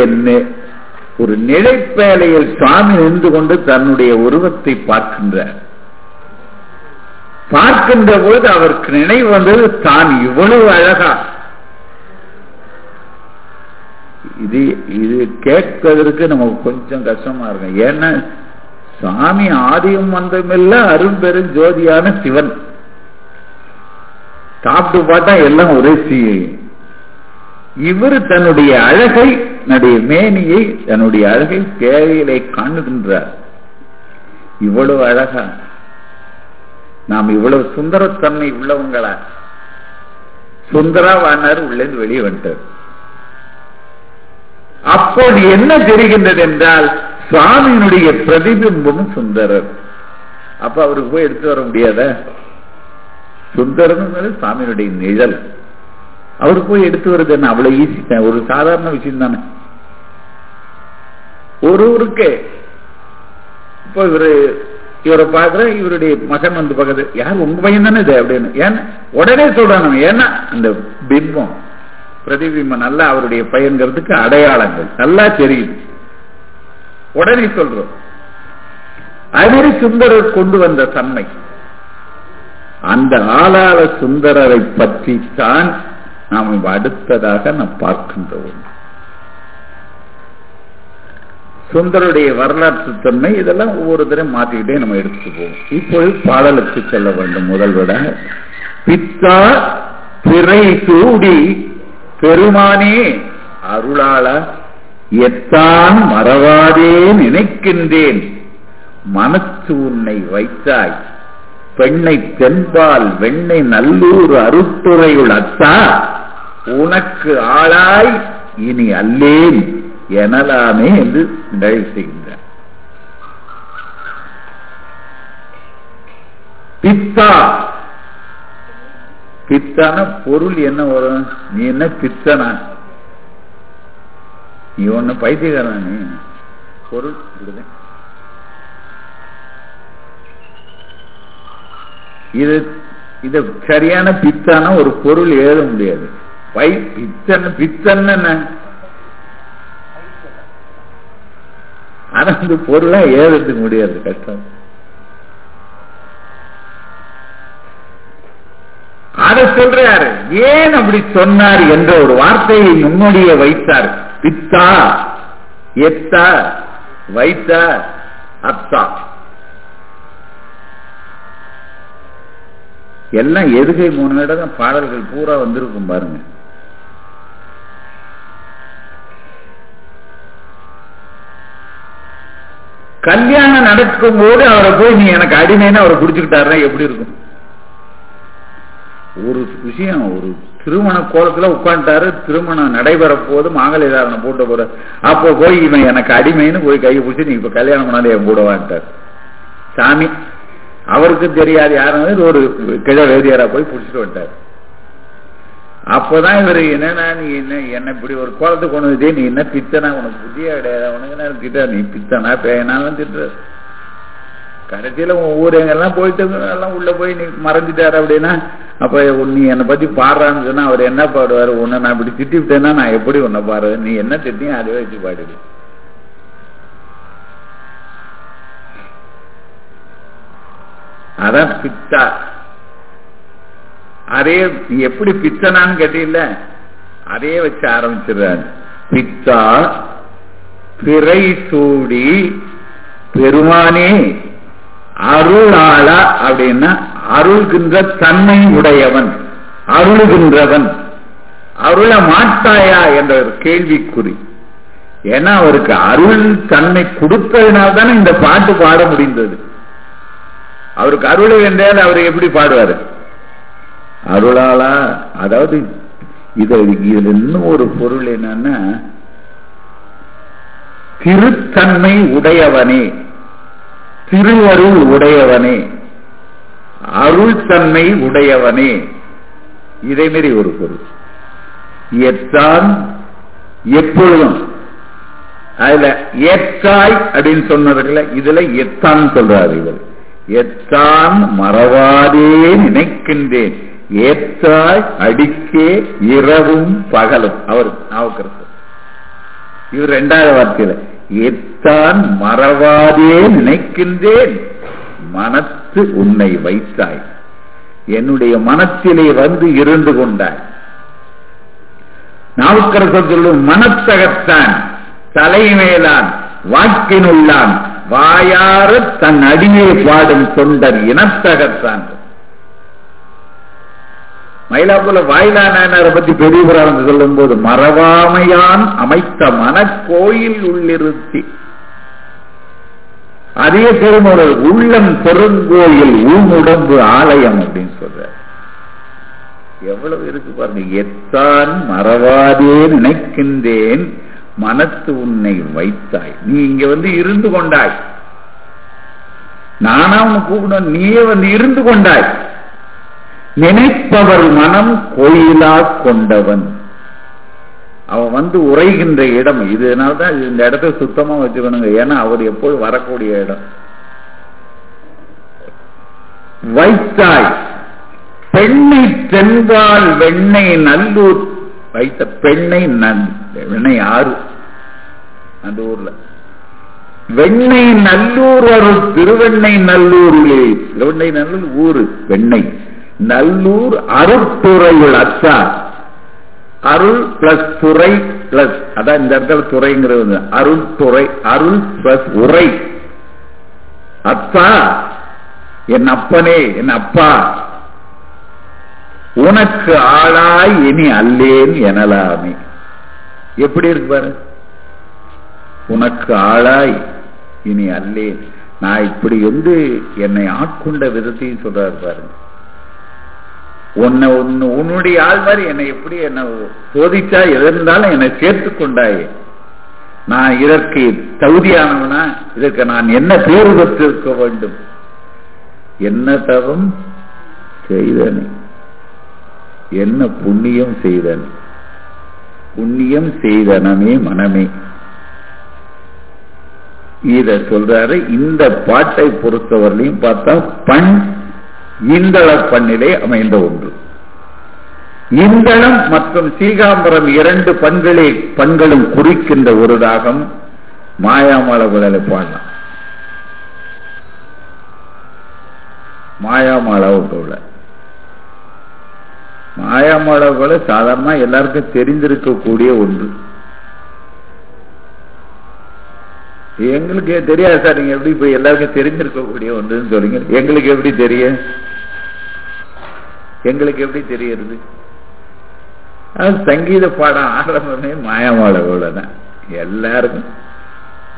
S2: ஒரு நிலைப்பேலையில் சுவாமி நின்று கொண்டு தன்னுடைய உருவத்தை பார்க்கின்றார். பார்க்கின்ற பொழுது அவருக்கு நினைவு வந்தது தான் இவ்வளவு அழகா. இது இது கேட்பதற்கு நமக்கு கொஞ்சம் கஷ்டமா இருக்கும். ஏன்னா சாமி ஆதியும் வந்தமில்ல அரும்பெரும் ஜோதியான சிவன். சாப்பிட்டு பார்த்தா எல்லாம் ஒரே சி இவர் தன்னுடைய அழகை தன்னுடைய மேனியை தன்னுடைய அழகை தேவையிலே காணுகின்றார். இவ்வளவு அழகா. நாம் இவ்வளவு சுந்தரத்தன்மை உள்ளவங்களா? சுந்தராவானார் உள்ளேந்து வெளியே வந்துட்டார். அப்போது என்ன தெரிகின்றது என்றால் சுவாமியினுடைய பிரதிபிம்பம் சுந்தரர். அப்ப அவருக்கு போய் எடுத்து வர முடியாத? சுந்தரன் சுவாமியினுடைய நிழல். அவரு போய் எடுத்து வருது என்ன? அவ்வளவு ஈஸி ஒரு சாதாரண விஷயம் தானே. ஒருவருக்கு இப்போ இவரு இவரை பாக்குற இவருடைய மகன் வந்து பக்கத்து யார் உங்க பையன் தானே இது? அப்படின்னு. ஏன்னா உடனே சொல்றான் ஏன்னா அந்த பிம்பம் பிரதிபிம்பம் நல்லா அவருடைய பையன்கிறதுக்கு அடையாளங்கள். நல்லா தெரியுது. உடனே சொல்றோம். அது சுந்தரர் கொண்டு வந்த தன்மை. அந்த ஆளாள சுந்தரரை பற்றி தான் நாம் அடுத்ததாக நாம் பார்க்கின்றோம். சுந்தருடைய வரலாற்று தன்மை இதெல்லாம் ஒவ்வொரு மாற்றிக்கிட்டே நம்ம எடுத்துட்டு போவோம். இப்பொழுது பாடலுக்கு செல்ல வேண்டும் முதல்விட பித்தா திரை சூடி பெருமானே அருளாள எத்தான் மறவாதே நினைக்கின்றேன். மனத்து உன்னை வைத்தாய். பெண்ணை தென்பால் வெண்ணை நல்லூர் அருட்டுரையுள் அத்தா. உனக்கு ஆளாய் இனி அல்லேன். எனலாமே என்று நிறைவு செய்கின்றார். பித்தா. பித்தான பொருள் என்ன வரும்? நீ என்ன பித்தனா? நீ ஒண்ணு பைத்தியக்காரன் நீ பொருள் இது இது சரியான பித்தான ஒரு பொருள் எழுத முடியாது. பை பித்தன் பித்தன் என்ன? ஆனா அந்த பொருளா ஏறதுக்கு முடியாது கஷ்டம். அத சொல்றாரு. ஏன் அப்படி சொன்னார் என்ற ஒரு வார்த்தையை முன்னோடியே வைத்தார். பித்தா எத்தா வைத்தா அத்தா. எல்லாம் எதுகை மூணு இடம் பாடல்கள் பூரா வந்திருக்கும் பாருங்க. கல்யாணம் நடக்கும் போது அவரை போய் நீ எனக்கு அடிமைன்னு அவரை பிடிச்சுக்கிட்டாருன்னா எப்படி இருக்கும்? ஒரு விஷயம் ஒரு திருமண கோலத்துல உட்காந்துட்டாரு திருமணம் நடைபெற போது மாங்கலிதாரனை தாரணம் போட்ட போற அப்போ போய் இவன் எனக்கு அடிமைன்னு போய் கையை பிடிச்சி நீ இப்ப கல்யாணம் பண்ணாலே என் கூட வான்ட்டார். சாமி அவருக்கு தெரியாது யாரும் ஒரு கிழ வேதியாரா போய் பிடிச்சிட்டு வந்துட்டார். அப்பதான் இவரு என்னன்னா நீ என்ன என்ன இப்படி ஒரு கோலத்துக்கு கொண்டு வந்து நீ என்ன பித்தனா? உனக்கு புத்தியா கிடையாது. உனக்கு என்ன திட்ட நீ பித்தனா பேனாலும் திட்டுற. கடைசியில உன் ஊர் எங்கெல்லாம் போயிட்டு எல்லாம் உள்ள போய் நீ மறைஞ்சிட்டாரு அப்படின்னா அப்ப நீ என்னை பத்தி பாடுறான்னு சொன்னா அவர் என்ன பாடுவாரு? உன்னை நான் இப்படி திட்டி விட்டேன்னா நான் எப்படி உன்னை பாடுறது நீ என்ன திட்டியும் அதுவே வச்சு பாடுது அதான் பித்தா. அதே எப்படி பித்தனான்னு கேட்டீங்கல்ல அதே வச்சு ஆரம்பிச்சிடுறாரு. பித்தா பிறை சூடி பெருமானே அருளாளா அப்படின்னா அருள்கின்ற தன்மை உடையவன் அருளுகின்றவன். அருள மாட்டாயா என்ற ஒரு கேள்விக்குறி. ஏன்னா அவருக்கு அருள் தன்னை கொடுத்ததுனால தானே இந்த பாட்டு பாட முடிந்தது. அவருக்கு அருள் என்றால் அவர் எப்படி பாடுவாரு? அருளாளா அதாவது இதில் இதுல இன்னும் ஒரு பொருள் என்னன்னா திருத்தன்மை உடையவனே திருவருள் உடையவனே அருள் தன்மை உடையவனே. இதே மாரி ஒரு பொருள். எத்தான் எப்பொழுதும். அதுல ஏற்றாய் அப்படின்னு சொன்னதுல இதுல எத்தான் சொல்றாரு இவர். எத்தான் மறவாதே நினைக்கின்றேன். ஏற்றாய் அடிக்கே இரவும் பகலும். அவர் நாவுக்கரசு இவர் இரண்டாவது வார்த்தையில. ஏத்தான் மறவாதே நினைக்கின்றேன். மனத்து உன்னை வைத்தாய். என்னுடைய மனத்திலே வந்து இருந்து கொண்டாய். நாவுக்கரசர் சொல்லும் மனத்தகத்தான் தலைமேலான் வாக்கினுள்ளான் வாயார தன் அடியே பாடும் தொண்டர் இனத்தகத்தான். மயிலாப்பூர்ல வாயிலா நாயனாரை பத்தி பெரிய புராணம் சொல்லும் போது மறவாமையான் அமைத்த மனக்கோயில் உள்ளிருத்தி. அதே திருமுறை உள்ளம் பெருங்கோயில் ஊனுடம்பு ஆலயம் அப்படின்னு சொல்ற எவ்வளவு இருக்கு பாருங்க. எத்தான் மறவாதே நினைக்கின்றேன் மனத்து உன்னை வைத்தாய். நீ இங்க வந்து இருந்து கொண்டாய். நானா உன்னை கூப்பிடும் நீயே வந்து இருந்து கொண்டாய். நினைப்பவர் மனம் கோயிலா கொண்டவன். அவன் வந்து உரைகின்ற இடம். இதனால்தான் இந்த இடத்த சுத்தமா வச்சுக்கணுங்க. ஏன்னா அவர் எப்போது வரக்கூடிய இடம். வைத்தாய். பெண்ணை தென்பால் வெண்ணை நல்லூர். வைத்த பெண்ணை வெண்ணை ஆறு. அந்த ஊர்ல. வெண்ணை நல்லூர் அருள் திருவெண்ணை நல்லூரிலே. திருவெண்ணை நல்லூர் ஊரு. வெண்ணை. நல்லூர் அருட்துறையுள் அச்சா. அருள் பிளஸ் துறை பிளஸ் அதான் இந்த இடத்துல துறைங்கிறது. அருள் துறை அருள் பிளஸ் உரை அத்தா என் அப்பனே என் அப்பா. உனக்கு ஆளாய் இனி அல்லேன் எனலாமே. எப்படி இருக்கு பாரு? உனக்கு ஆளாய் இனி அல்லேன். நான் இப்படி வந்து என்னை ஆட்கொண்ட விதத்தையும் சொல்றாரு பாருங்க. உன்னை உன்னு உன்னுடைய ஆள் மாதிரி என்னை எப்படி என்னை சோதிச்சா எதிர்ந்தாலும் என்னை சேர்த்து கொண்டாயே. நான் இதற்கு தகுதியானவனா? இதற்கு நான் என்ன தேர்வு பெற்றிருக்க வேண்டும்? என்ன தவம் செய்தனே. என்ன புண்ணியம் செய்தன். புண்ணியம் செய்தனமே மனமே. இத சொல்றாரு இந்த பாட்டை பொறுத்தவரையிலையும் பார்த்தா பண் இந்தள பண்ணிலே அமைந்த ஒன்று. இந்தளம் மற்றும் சீகாம்பரம் இரண்டு பண்களே பண்களும் குறிக்கின்ற ஒரு ராகம் விடலை பாடலாம். மாயாமாளவுக்குள்ள மாயாமாளவுக்குள்ள சாதாரணமா எல்லாருக்கும் தெரிந்திருக்கக்கூடிய ஒன்று. எங்களுக்கு தெரியாது சார் நீங்க எப்படி இப்ப எல்லாருக்கும் தெரிஞ்சிருக்கக்கூடிய ஒன்றுன்னு சொல்லுங்க. எங்களுக்கு எப்படி தெரியும்? எங்களுக்கு எப்படி தெரியறது? அது சங்கீத பாடம் ஆரம்பமே மாயமாளவோட தான் எல்லாருக்கும்.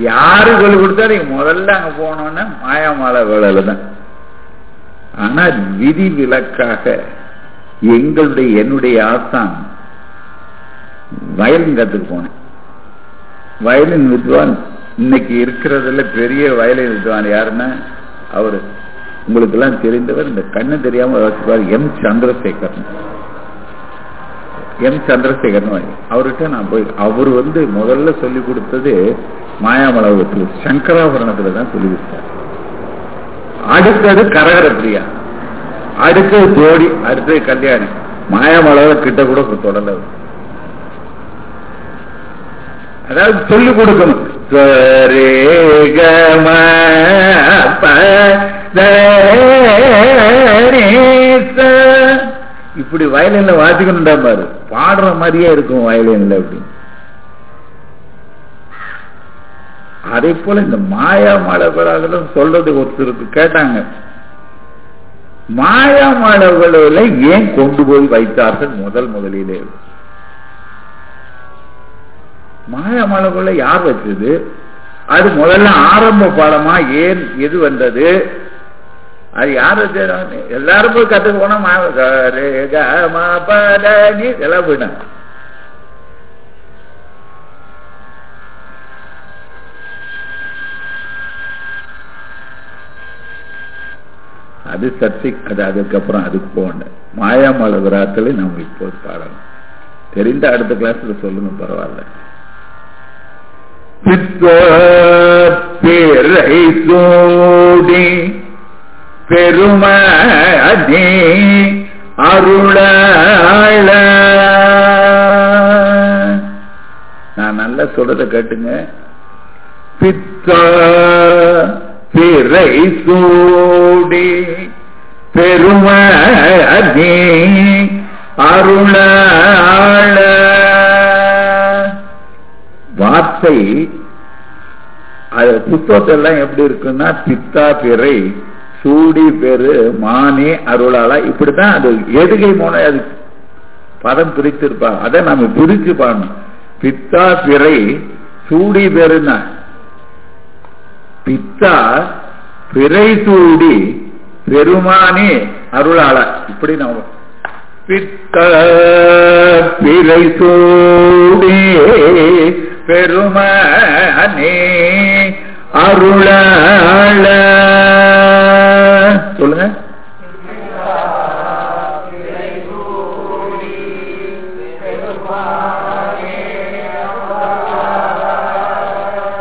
S2: யாரு சொல்லிக் கொடுத்தாலும் முதல்ல அங்க போனோம்னா மாயாமால வேலையில தான் ஆனா விதி விலக்காக எங்களுடைய என்னுடைய ஆசான் வயலின் கத்துக்கு போனேன். வயலின் வித்வான் இன்னைக்கு இருக்கிறதுல பெரிய வயலின் வித்வான் யாருன்னா அவரு உங்களுக்கு எல்லாம் தெரிந்தவர் இந்த கண்ணு தெரியாம வச்சுப்பார் எம் சந்திரசேகர். எம் சந்திரசேகர்னு அவர்கிட்ட நான் போய் அவர் வந்து முதல்ல சொல்லி கொடுத்தது மாயாமலகத்தில் சங்கராபரணத்துல தான் சொல்லி கொடுத்தார். அடுத்தது கரகர பிரியா அடுத்தது ஜோடி அடுத்தது கல்யாணி. மாயாமலக கிட்ட கூட தொடரல அதாவது சொல்லிக் கொடுக்கணும். இப்படி வயலின்ல வாசிக்கணும்டா பாரு. பாடுற மாதிரியே இருக்கும் வயலின்ல அப்படி. அதே போல இந்த மாயா மாடவர்கள் சொல்றது ஒருத்தருக்கு கேட்டாங்க. மாயா மாடவர்களை ஏன் கொண்டு போய் வைத்தார்கள் முதல் முதலிலே? மாயா மாடவர்களை யார் வச்சது? அது முதல்ல ஆரம்ப பாடமா ஏன் எது வந்தது? அது யாரு எல்லாரும் போய் கத்துக்கு போனா நீ எல்லாம் போயிட்டாங்க அது சர்ச்சை அது அதுக்கப்புறம் அதுக்கு போகணும் மாயாமல விராக்களை நம்ம இப்போது பாடணும் தெரிந்த அடுத்த கிளாஸ்ல சொல்லுங்க பரவாயில்ல. பிறை சூடி பெருமனே அருளாள. நான் நல்லா சொல்றத கேட்டுங்க. பித்த பிறை சூடி பெருமனே அருளாள. வார்த்தை அது புத்தகத்தெல்லாம் எப்படி இருக்குன்னா பித்தா பிறை சூடி பெரு மானே அருளாளா இப்படித்தான் அது எதுகை மூலம் அது பதம் பிரித்திருப்பாங்க அதை நம்ம பிரிச்சு பாடணும். பித்தா பிறை சூடி பெருனா பித்தா பிறை சூடி பெருமானே அருளாளா. இப்படி நம்ம பித்த பிறை சூடி பெருமானே அருளாள. சொல்லுங்க.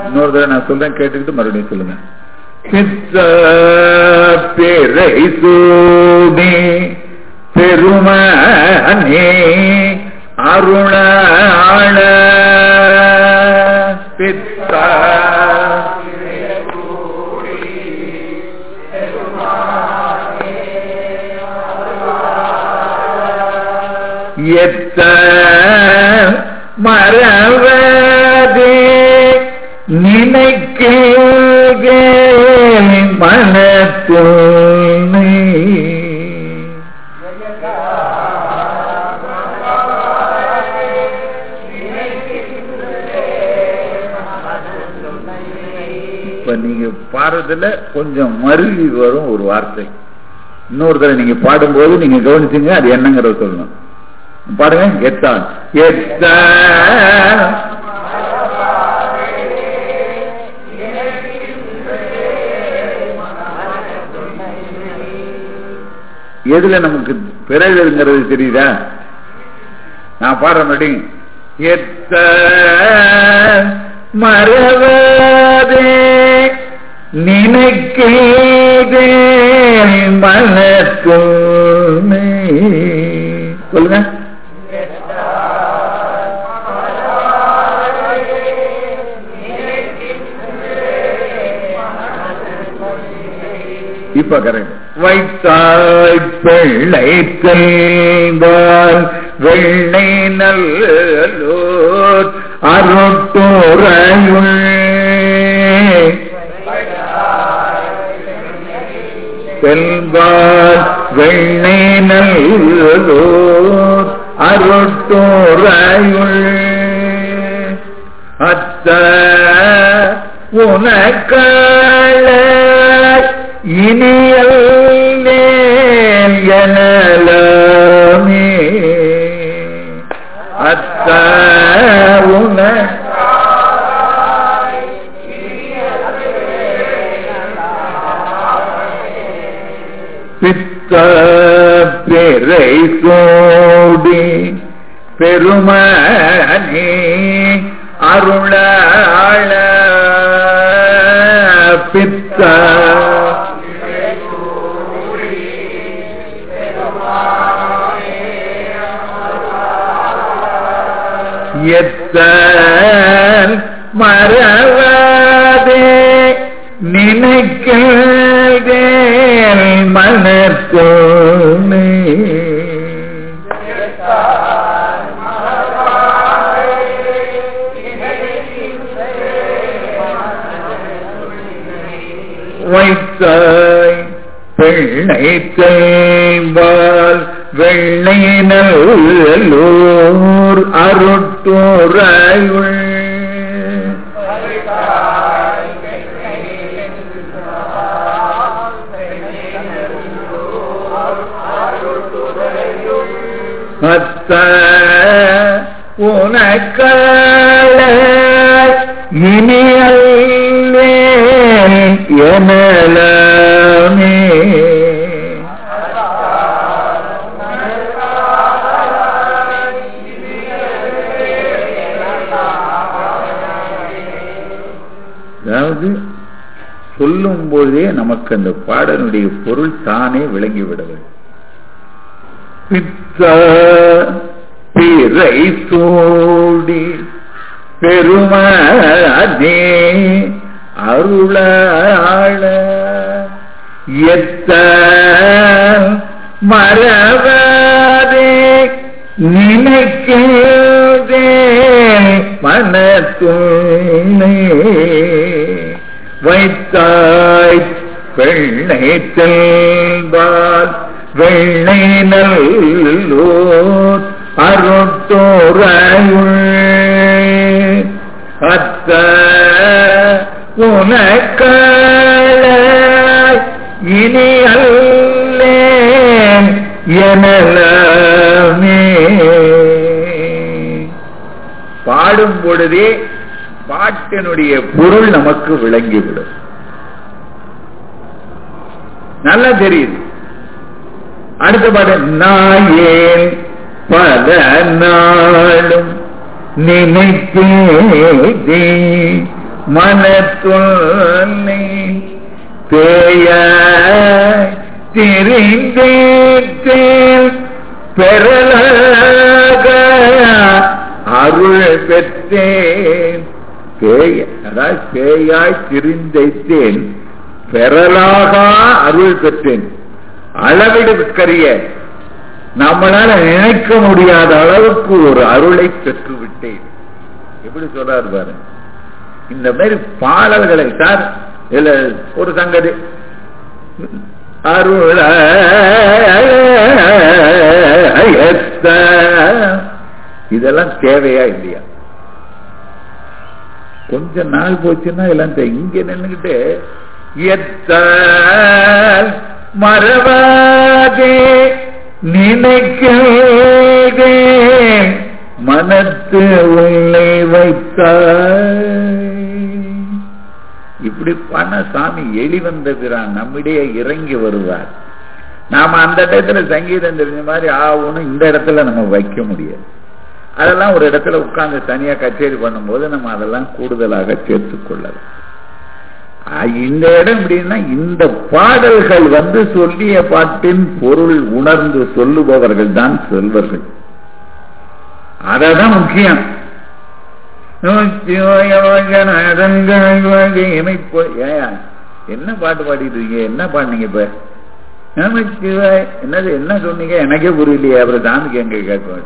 S2: இன்னொரு தடவை நான் சொல்றேன் கேட்டுக்கிட்டு மறுபடியும் சொல்லுங்க. பித்த பிறை சூடி பெருமானே அருளாள. பித்த எத்த மறவதே நினைக்கே மனத்துணை பாடுறதுல கொஞ்சம் மருவி வரும் ஒரு வார்த்தை. இன்னொரு தடவை நீங்க பாடும்போது நீங்க கவனிச்சீங்க அது என்னங்கிறத சொல்லணும். பாருங்க எத்தான் எத்த எதுல நமக்கு பிறகுங்கிறது தெரியுதா? நான் பாடுற மாட்டேங்க எத்த மறவாதே நினைக்கே மனத்துமே சொல்லுங்க. இப்ப கரெக்ட் வைத்தாய் பிள்ளை செல்வால் வெள்ளை நல்லோர் அருட்டுறையுள் செல்வார் வெண்ணே நல்லோர் அருட்டுறையுள் அத்த உனக்கால இனியல் எனலாமே. அத்த உன பிறை சோடி பெருமனே அருளாள பித்த எத்த மறவாதே மனத்தோனே வைத்தாய் பெண்ணை தேய்வால் வெள்ளை நல்லூர் அருட்டுறையுள் உனக்கால இனியல்லே எனலாமே. அதாவது சொல்லும் போதே நமக்கு அந்த பாடலுடைய பொருள் தானே விளங்கிவிட வேண்டும். பிறை சூடி பெருமானே அருளாள. எத்த மறவாதே நினைக்கிறதே மனத்துணை. வைத்தாய் பெண்ணை செல்வால் வெள்ளை நல்லோர் அருத்தோரையுள் அத்த உனக்கால இனி அல்லேன் எனலாமே. பாடும் பொழுதே பாட்டினுடைய பொருள் நமக்கு விளங்கிவிடும். நல்லா தெரியுது. அடுத்த பாட்டு நாயேன் பல நாளும் நினைத்தே மனத்தொல்லை பேய திரிந்தேன் பெறலாக அருள் பெற்றேன். பேய அதாவது பேயாய் திரிந்தேன் பெறலாக அருள் பெற்றேன். அளவிடுக்கரிய நம்மளால நினைக்க முடியாத அளவுக்கு ஒரு அருளை பெற்று விட்டேன் எப்படி சொல்றாரு பாரு? இந்த மாதிரி பாடல்களை சார் இதுல ஒரு சங்கதி. அருள இதெல்லாம் தேவையா இல்லையா? கொஞ்ச நாள் போச்சுன்னா எல்லாம் இங்க நின்னுகிட்டு எத்த மறவாதே நினைக்கே மனத்து உள்ளே வைத்தாய். இப்படி பண்ண சாமி எளி வந்த பிறான் நம்மிடையே இறங்கி வருவார். நாம அந்த இடத்துல சங்கீதம் தெரிஞ்ச மாதிரி ஆகும்னு இந்த இடத்துல நம்ம வைக்க முடியாது. அதெல்லாம் ஒரு இடத்துல உட்கார்ந்து தனியா கச்சேரி பண்ணும்போது நம்ம அதெல்லாம் கூடுதலாக சேர்த்துக் கொள்ளலாம். இந்த இடம் எப்படின்னா இந்த பாடல்கள் வந்து சொல்லிய பாட்டின் பொருள் உணர்ந்து சொல்லுபவர்கள் தான் செல்வர்கள். அததான் முக்கியம். என்ன பாட்டு பாடிட்டு இருக்கீங்க என்ன பாடுனீங்க இப்ப? நமச்சிவாய் என்னது என்ன சொன்னீங்க? எனக்கே புரியலையே அப்புறம் சாமிக்கு எங்க கேட்க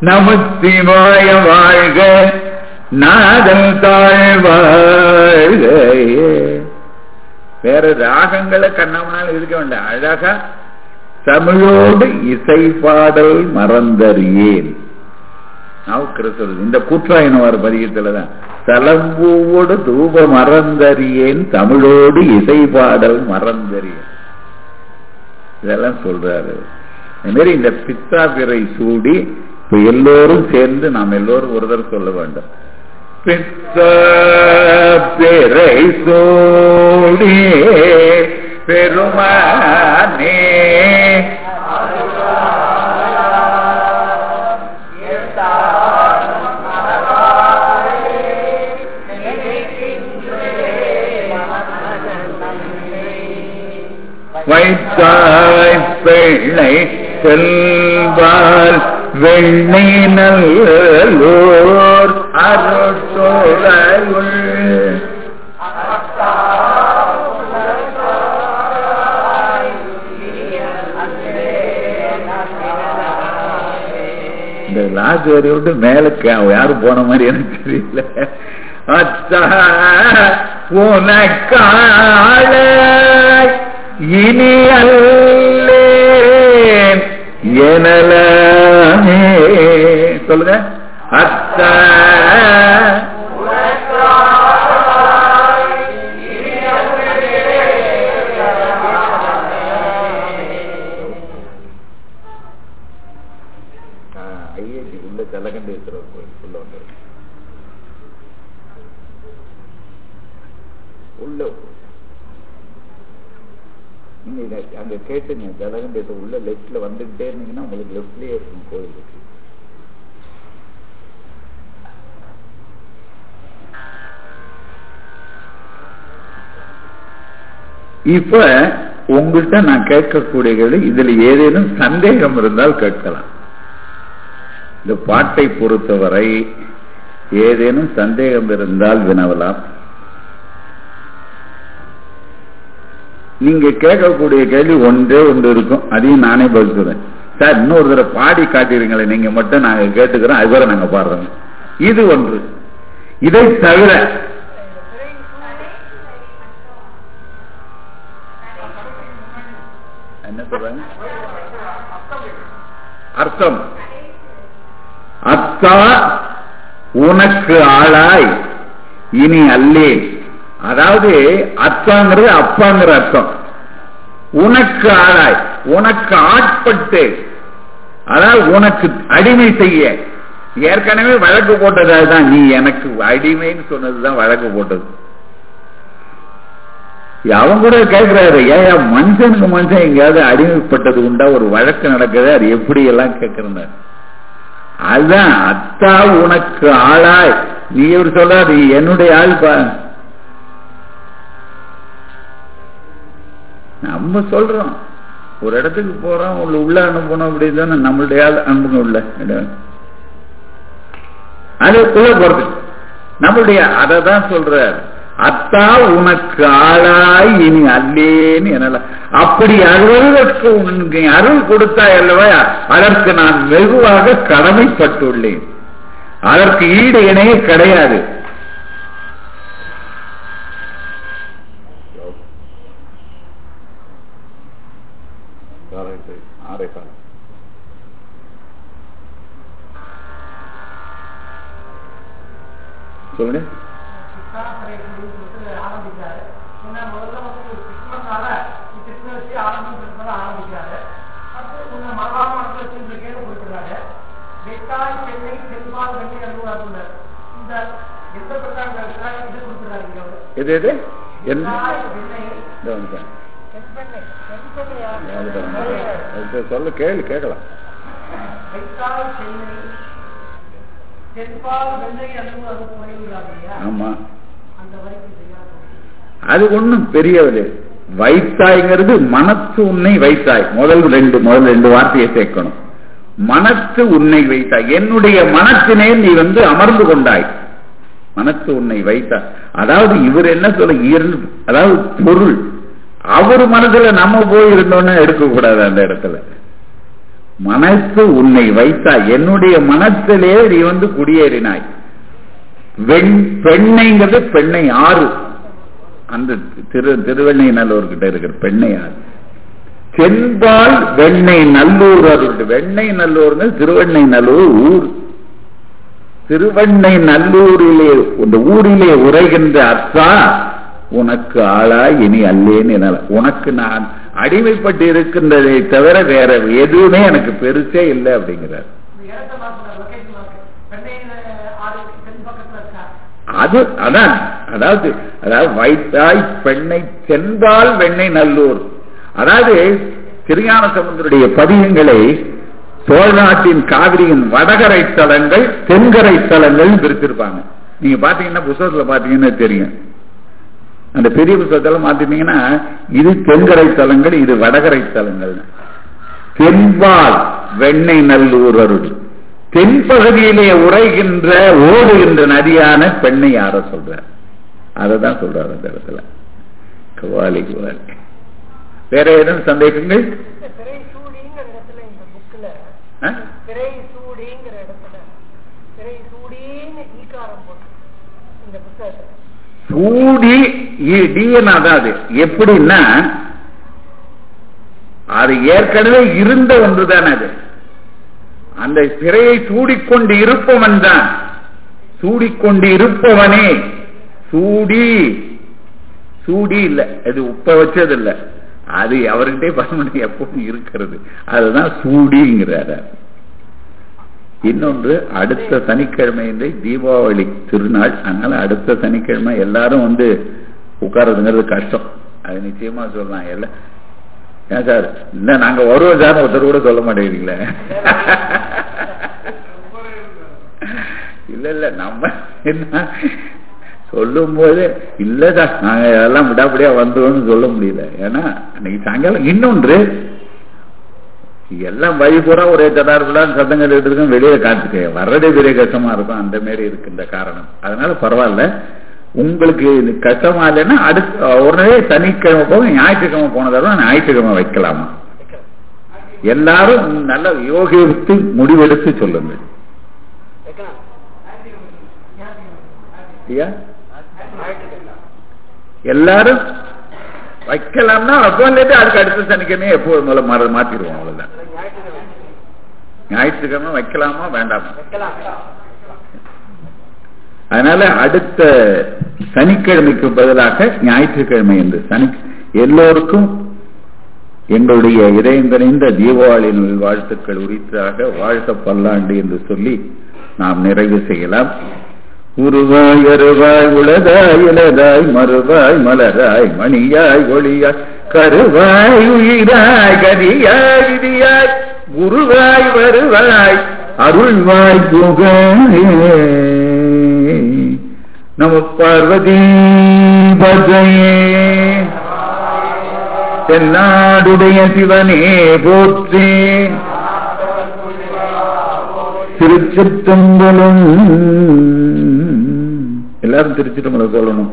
S2: நமச்சிவாய வாழ்க நாதம் தாழ்வாழ்கையே. வேற ராகங்களை கண்ணாமனால இருக்க வேண்டாம். அழகா தமிழோடு இசை பாடல் மறந்தறியேன் நாவுக்கரசர் இந்த கூற்றாயினவார் பதிகத்துலதான். தலம்பூவோடு தூப மறந்தறியேன் தமிழோடு இசை பாடல் மறந்தறியேன். இதெல்லாம் சொல்றாரு. இந்த மாதிரி இந்த பித்தாபிரை சூடி இப்ப எல்லோரும் சேர்ந்து நாம் எல்லோரும் ஒருதர் சொல்ல வேண்டும். பித்தாபிரை சூடி பெருமானே. வைத்தாய் பிள்ளை செல்வார் வெண்ணை நல்லோ அருட்டோரையுள் இந்த லாஜ் வரி விட்டு அவன் யாரும் போன மாதிரி எனக்கு தெரியல. அத்தா உனக்கால இனி அல்லேன். எனலாமே சொல்லுங்க. இப்ப உங்கள்கிட்ட நான் கேட்கக்கூடிய இதுல ஏதேனும் சந்தேகம் இருந்தால் கேட்கலாம். இந்த பாட்டை பொறுத்தவரை ஏதேனும் சந்தேகம் இருந்தால் வினவலாம். நீங்க கேட்கக்கூடிய கேள்வி ஒன்றே ஒன்று இருக்கும். அதையும் நானே பதில் சொல்றேன். சார் இன்னொரு தடவை பாடி காட்டிடுங்களேன். நீங்க மட்டும் நாங்க கேட்டுக்கிறோம் அதுவரை நாங்க பாடுறோம். இது ஒன்று. இதை தவிர அர்த்தம். அத்தா உனக்கு ஆளாய். இனி அல்லேன் அதாவது அத்தாங்கிறது அப்பாங்கிற அர்த்தம். உனக்கு ஆளாய். உனக்கு ஆட்பட்டு. அதாவது உனக்கு அடிமை செய்ய. ஏற்கனவே வழக்கு போட்டது அதுதான் நீ எனக்கு அடிமைன்னு சொன்னதுதான் வழக்கு போட்டது. அவன் கூட கேட்கிறாரு ஏன் மனுஷனுக்கு மனுஷன் எங்கேயாவது அடிமைப்பட்டது உண்டா? ஒரு வழக்கு நடக்குது? அது எப்படி எல்லாம் கேட்கிறாரு அதுதான் அத்தா உனக்கு ஆளாய். நீ இவர் சொல்லாது என்னுடைய ஆள் பா. நம்ம சொல்றோம். ஒரு இடத்துக்கு போறோம் உள்ள உள்ள அனுப்பணும் அப்படின்னு நம்மளுடைய ஆள் அனுப்பணும் உள்ள அது உள்ள போறது நம்மளுடைய அதை தான் சொல்ற அத்தா உனக்கு ஆளாய் இனி அல்லேன்னு எனலாம் அப்படி அருள்வதற்கு உனக்கு அருள் கொடுத்தாய் அல்லவா? அதற்கு நான் வெகுவாக கடமைப்பட்டுள்ளேன். அதற்கு ஈடு இணையே கிடையாது. சொல்லுங்க. எது எது? என்ன சொல்ல கேளு கேட்கலாம். ஆமா. அது ஒண்ணும் பெரியவரு வைத்தாய்ங்கிறது மனத்து உன்னை வைத்தாய். முதல் ரெண்டு முதல் ரெண்டு வார்த்தையை சேர்க்கணும். மனத்து உன்னை வைத்தாய். என்னுடைய மனத்தினே நீ வந்து அமர்ந்து கொண்டாய். மனத்து உன்னை வைத்தாய். அதாவது இவர் என்ன சொல்ல அதாவது பொருள். அவர் மனதுல நம்ம போய் இருந்தோம்னா எடுக்கக்கூடாது அந்த இடத்துல. மனசு உன்னை வைத்தா என்னுடைய மனத்திலே நீ வந்து குடியேறினாய். வெண் பெண்ணைங்கிறது பெண்ணை ஆறு. அந்த திரு திருவெண்ணை நல்லூர்கிட்ட இருக்கிற பெண்ணை ஆறு. சென்பால் வெண்ணை நல்லூர் அது வெண்ணை நல்லூர்னு திருவெண்ணை நல்லூர் ஊர். திருவண்ணை நல்லூரிலே இந்த ஊரிலே உரைகின்ற அத்தா உனக்கு ஆளா இனி அல்லேன்னு என்னால உனக்கு நான் அடிமைப்பட்டு இருக்கின்றதை தவிர வேற எதுவுமே எனக்கு பெருசே இல்லை அப்படிங்கிறார். அது அதான் அதாவது அதாவது வைத்தாய் பெண்ணை சென்றால் வெண்ணை நல்லூர். அதாவது திருஞான சமுதருடைய பதியங்களை சோழ நாட்டின் காவிரியின் வடகரை தலங்கள் தென்கரை தலங்கள் பிரிச்சிருப்பாங்க. நீங்க பாத்தீங்கன்னா புத்தகத்துல பாத்தீங்கன்னா தெரியும். அந்த பெரிய புத்தகத்துல மாத்திட்டீங்கன்னா இது தென்கரை தலங்கள் இது வடகரை தலங்கள் தென்பால் வெண்ணெய் நல்லூர் அருள். தென்பகுதியிலே உரைகின்ற ஓடுகின்ற நதியான பெண்ணை யார சொல்ற அததான் சொல்றாரு அந்த இடத்துல. கவாலி குவாலி வேற ஏதும் சந்தேகங்கள்
S1: இந்த திரை சூடிங்கிற இடத்துல இந்த புக்ல
S2: ஆ?
S1: திரை சூடிங்கிற இடத்துல திரை சூடின்னு ஈக்காரம் போட்டு இந்த புத்தகத்துல.
S2: சூடி டிஎன் அதாவது எப்படின்னா அது ஏற்கனவே இருந்த ஒன்றுதான் அது. அந்த சிறையை சூடிக்கொண்டு இருப்பவன் தான். சூடிக்கொண்டு இருப்பவனே. சூடி. சூடி இல்ல அது உப்ப வச்சது இல்ல அது அவர்கிட்டே பரமனை எப்பவும் இருக்கிறது. அதுதான் சூடிங்கிறாரு. இன்னொன்று அடுத்த சனிக்கிழமை தீபாவளி திருநாள். அதனால அடுத்த சனிக்கிழமை எல்லாரும் வந்து உட்கார்றதுங்கிறது கஷ்டம். அது நிச்சயமா சொல்லலாம். எல்லாம் ஏன் சார்? இல்ல நாங்க வருவோம் சார் ஒருத்தர் கூட சொல்ல மாட்டேங்கிறீங்களே? இல்ல இல்ல நம்ம என்ன சொல்லும் போது இல்லதா நாங்க எல்லாம் விடாப்படியா வந்தோம்னு சொல்ல முடியல. ஏன்னா அன்னைக்கு சாயங்காலம் இன்னொன்று எல்லாம் வழி பூரா ஒரே தடார்புலாம் சத்தங்கள் எடுத்துருக்கோம் வெளியே காத்துக்க. வர்றதே பெரிய கஷ்டமா இருக்கும் அந்த மாதிரி இருக்கின்ற காரணம். அதனால பரவாயில்ல. உங்களுக்கு இது கஷ்டமா இல்லைன்னா அடுத்த உடனே சனிக்கிழமை போக ஞாயிற்றுக்கிழமை போனதாலும் ஞாயிற்றுக்கிழமை வைக்கலாமா? எல்லாரும் நல்ல யோகித்து முடிவெடுத்து சொல்லுங்க ஐயா? எல்லாரும் வைக்கலாம்னா வைப்போம் இல்லாட்டி அதுக்கு அடுத்த சனிக்கிழமை எப்போது முதல்ல மற மாத்திடுவோம் அவ்வளவுதான். ஞாயிற்றுக்கிழமை வைக்கலாமா வேண்டாமா? அதனால அடுத்த சனிக்கிழமைக்கு பதிலாக ஞாயிற்றுக்கிழமை என்று சனி எல்லோருக்கும் எங்களுடைய இதயந்தறிந்த தீபாவளி வாழ்த்துக்கள் உரித்தாக வாழ்க பல்லாண்டு என்று சொல்லி நாம் நிறைவு செய்யலாம். உருவாய் அருவாய் உளதாய் இலதாய் மறுவாய் மலராய் மணியாய் ஒளியாய் கருவாய் உயிராய் கரியாய் விதியாய் குருவாய் வருவாய் அருள்வாய் புகாயே நம பார்வதி பஜையே. தென்னாடுடைய சிவனே போற்றே. திருச்சிற்றம்பலம். எல்லாரும் திருச்சிற்றம்பலம் சொல்லணும்.